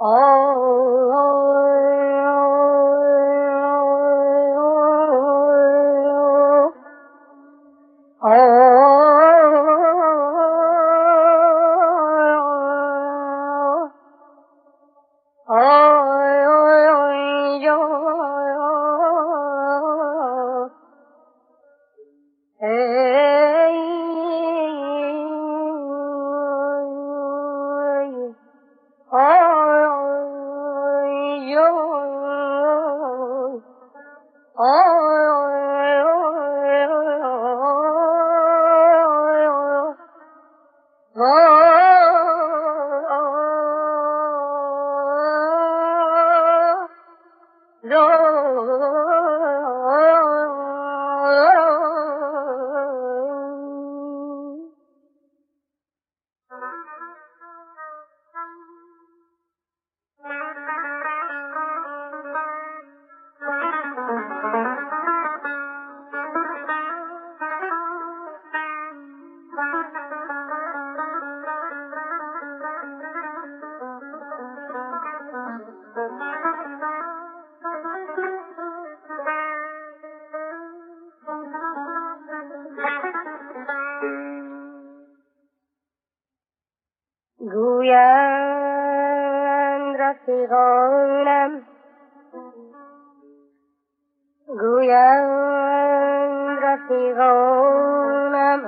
Oh. رفیقانم گویند رفیقانم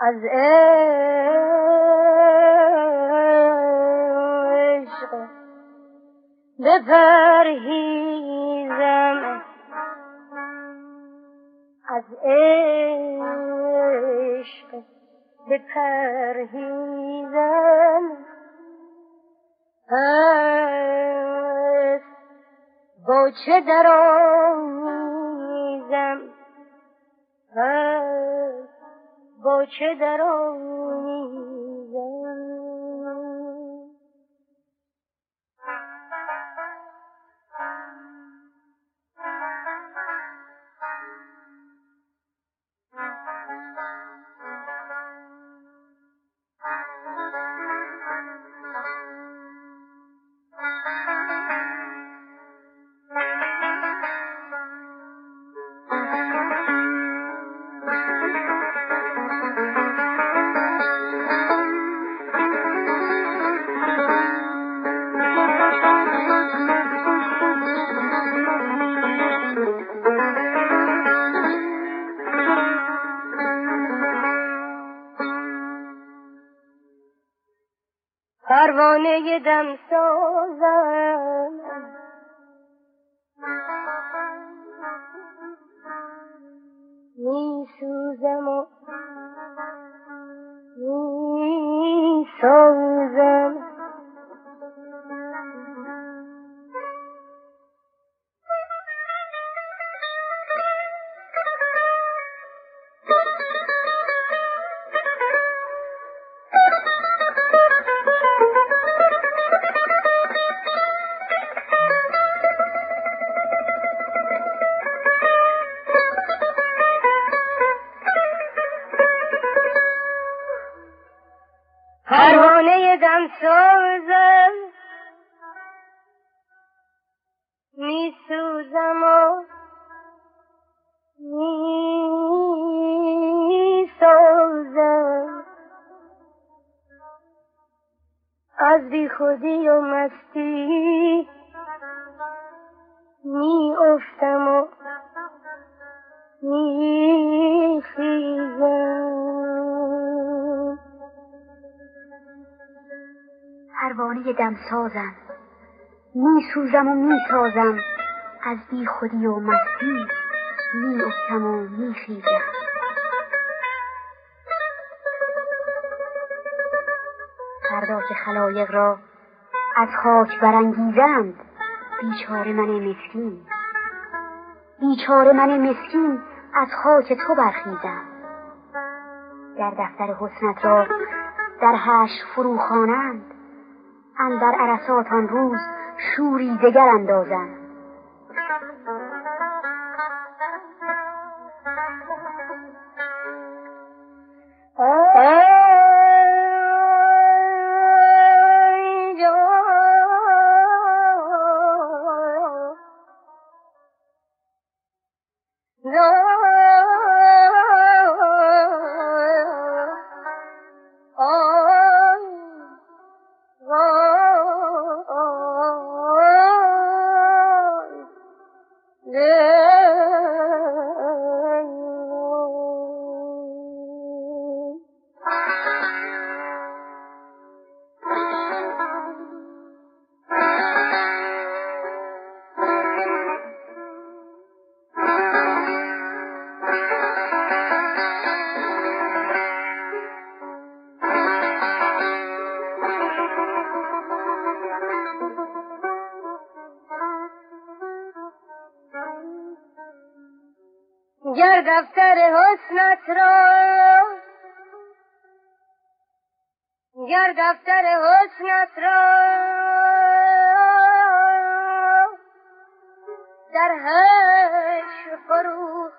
از عشق بپرهیزم. از عشق بپرهیزم. با چه درآمیزم؟ پس با چه درآمیزم؟ پروانه them پروانه دمسازم. می سوزم و می سازم از بی خودی و مستی می افتم و می خیزم فردا که خلایق را از خاک برانگیزند بیچاره من مسکین. بیچاره من مسکین از خاک تو برخیزم. در دفتر حسنت را در هش فروخوانند اندر عرصات آن روز شوری دگر اندازند. دفتر حسنت را. گر دفتر حسنت را. در هش فرو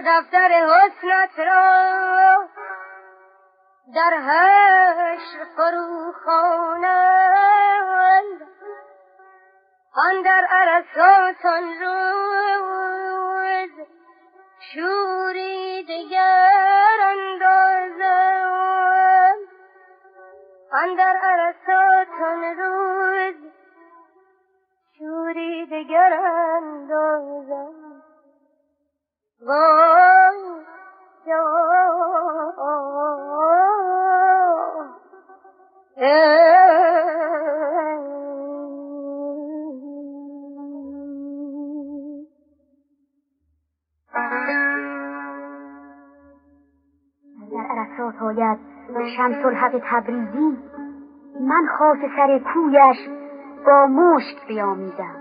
دفتر حسنت را در هش فرو خوانند. آن در عرصاتان روز شوری دگر اندازند. آن در عرصاتان روز شوری دگر اندازند. عرصات آید شمس الحق تبریزی. من خاک سر کویش با مشک بیامیزم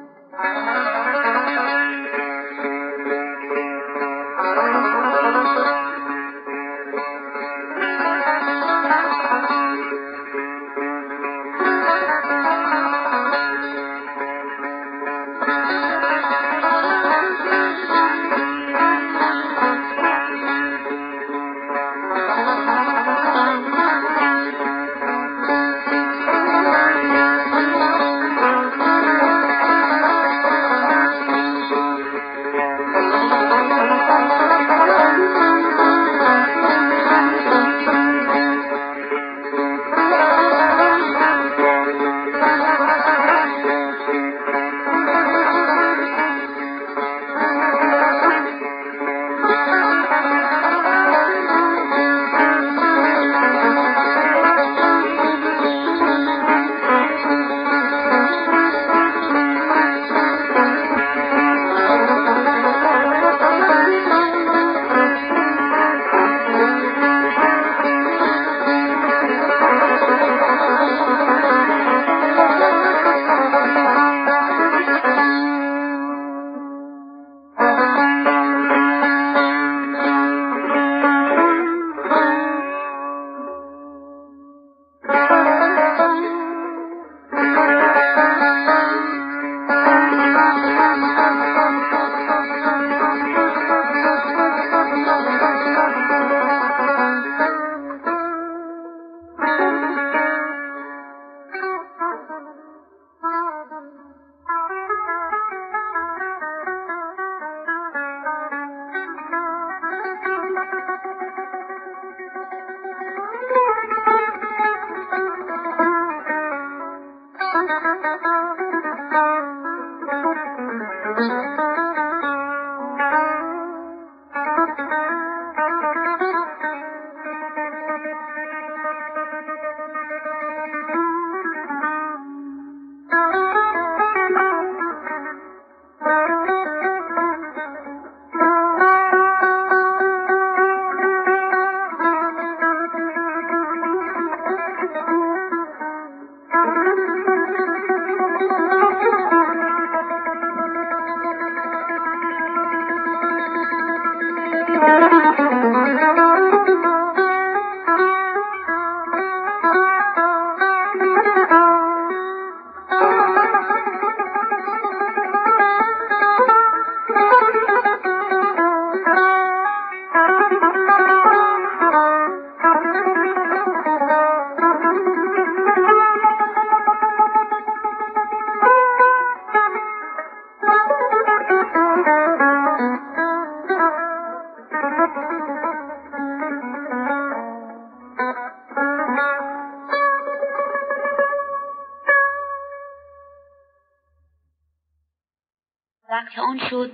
وقت آن شد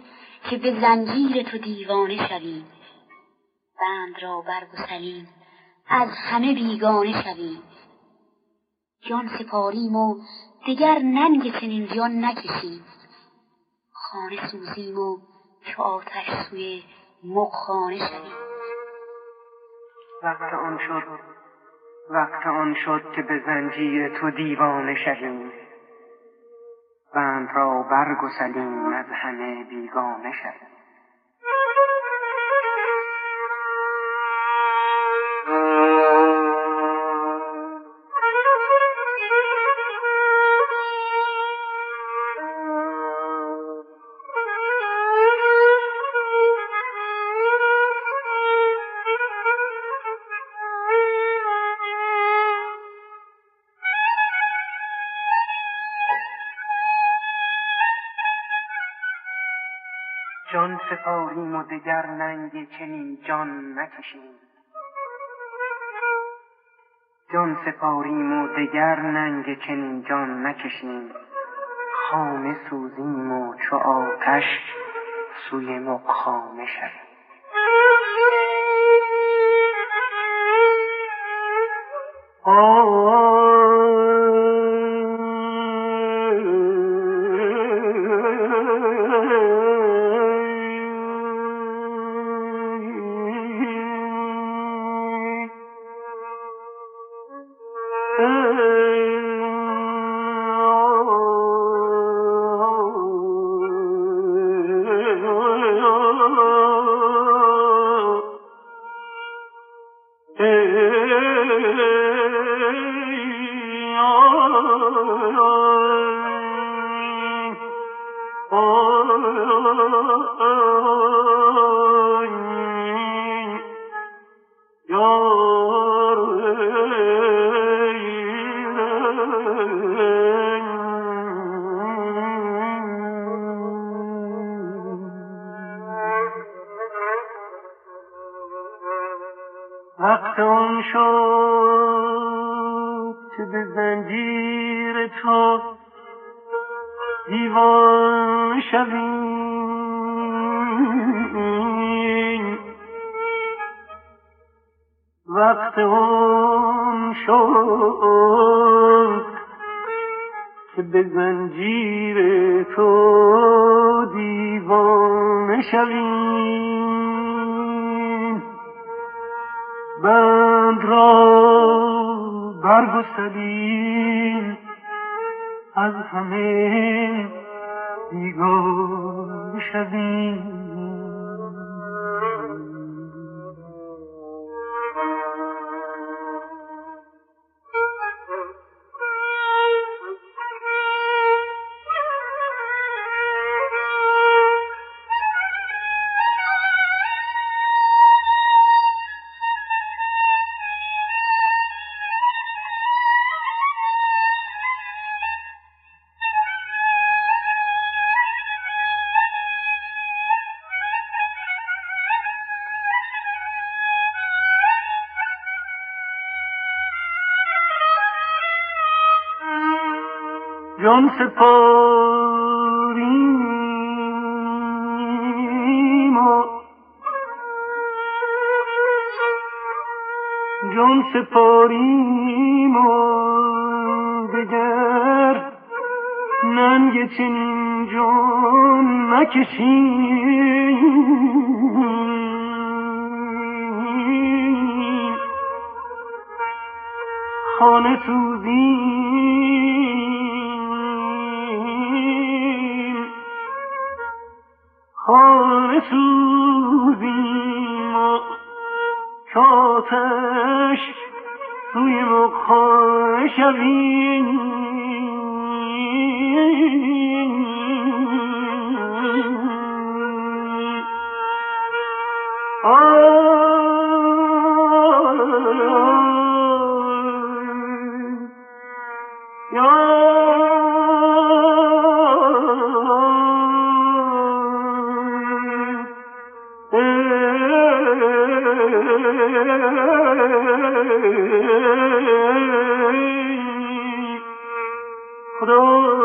که به زنجیر تو دیوانه شویم. بند را برگسلیم از همه بیگانه شویم. جان سپاریم و دگر ننگ چنین جان نکشیم. خانه سوزیم و چو آتش سوی مغخانه شویم. وقت آن شد وقت آن شد که به زنجیر تو دیوانه شویم. بند را برگسلیم از همه بیگانه شویم. سپاریم و دگر ننگ چنین جان نکشیم. جان سپاریم و دگر ننگ چنین جان نکشیم. خانه سوزیم و چو آتش سوی مقخانه شویم که به زنجیر تو دیوان شویم. وقت آن شد که به زنجیر تو دیوان شویم. بند را برگسلیم از همه بیگانه شویم. جان سپاریم و جان سپاریم و دگر ننگ چنین جان نکشیم خانه سوزیم. خانه سوزیم و چاتش سوی مخانه شویم through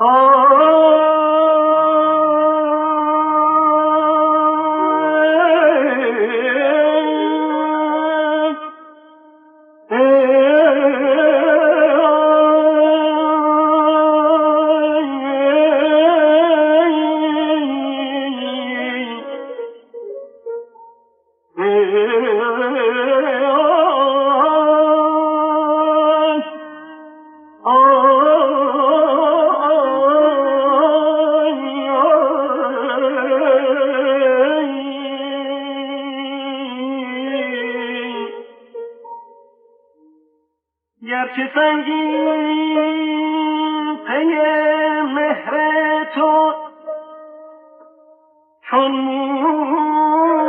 گرچه چون موم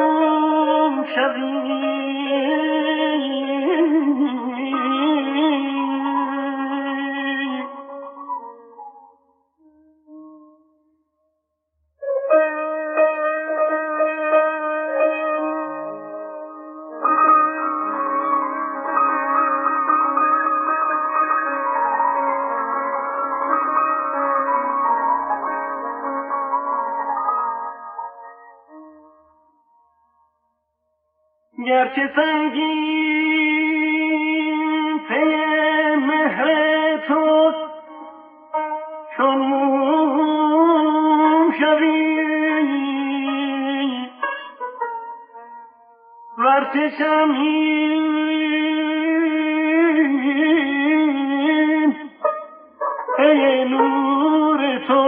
پی نور تو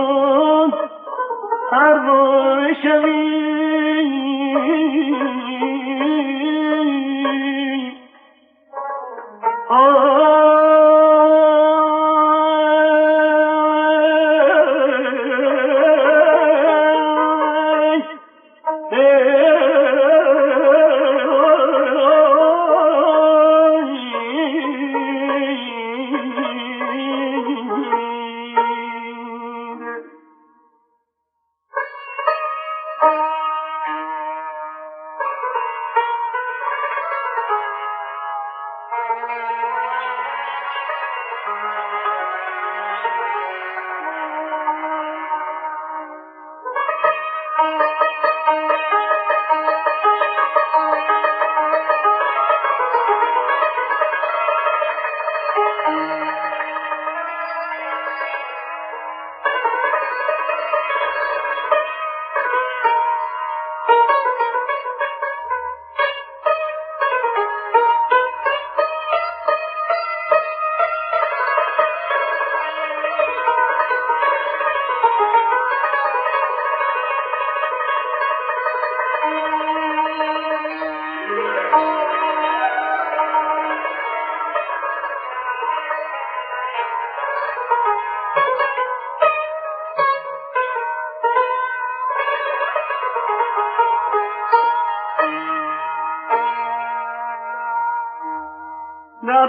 پروا شوی.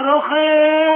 در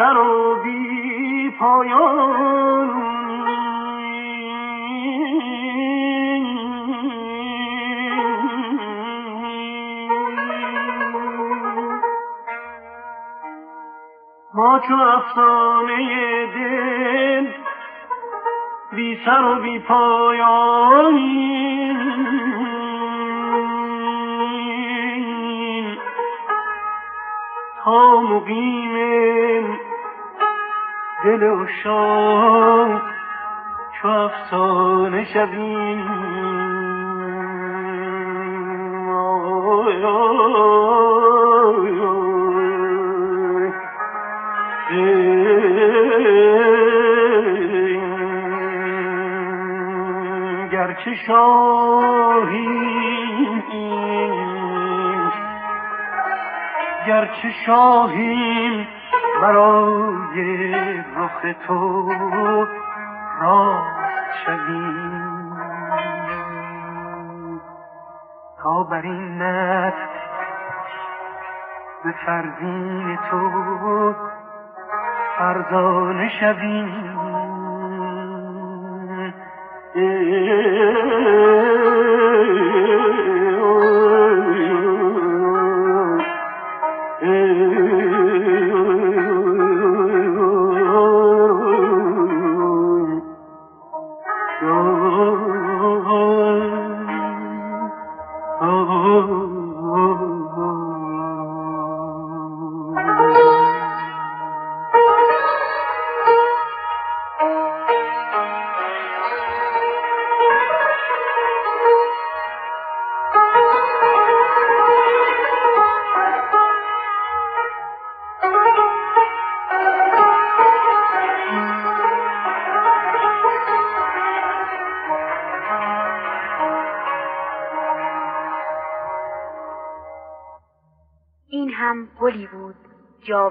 سر و بی پایان. ما چو افسانه دل بی سر و بی پایان تا مقیم دل و شام چو افسانه شویم. گرچه شاهیم گرچه شاهیم برای رخ تو راست شویم. تا بر این به فرزین تو فرزانه شویم.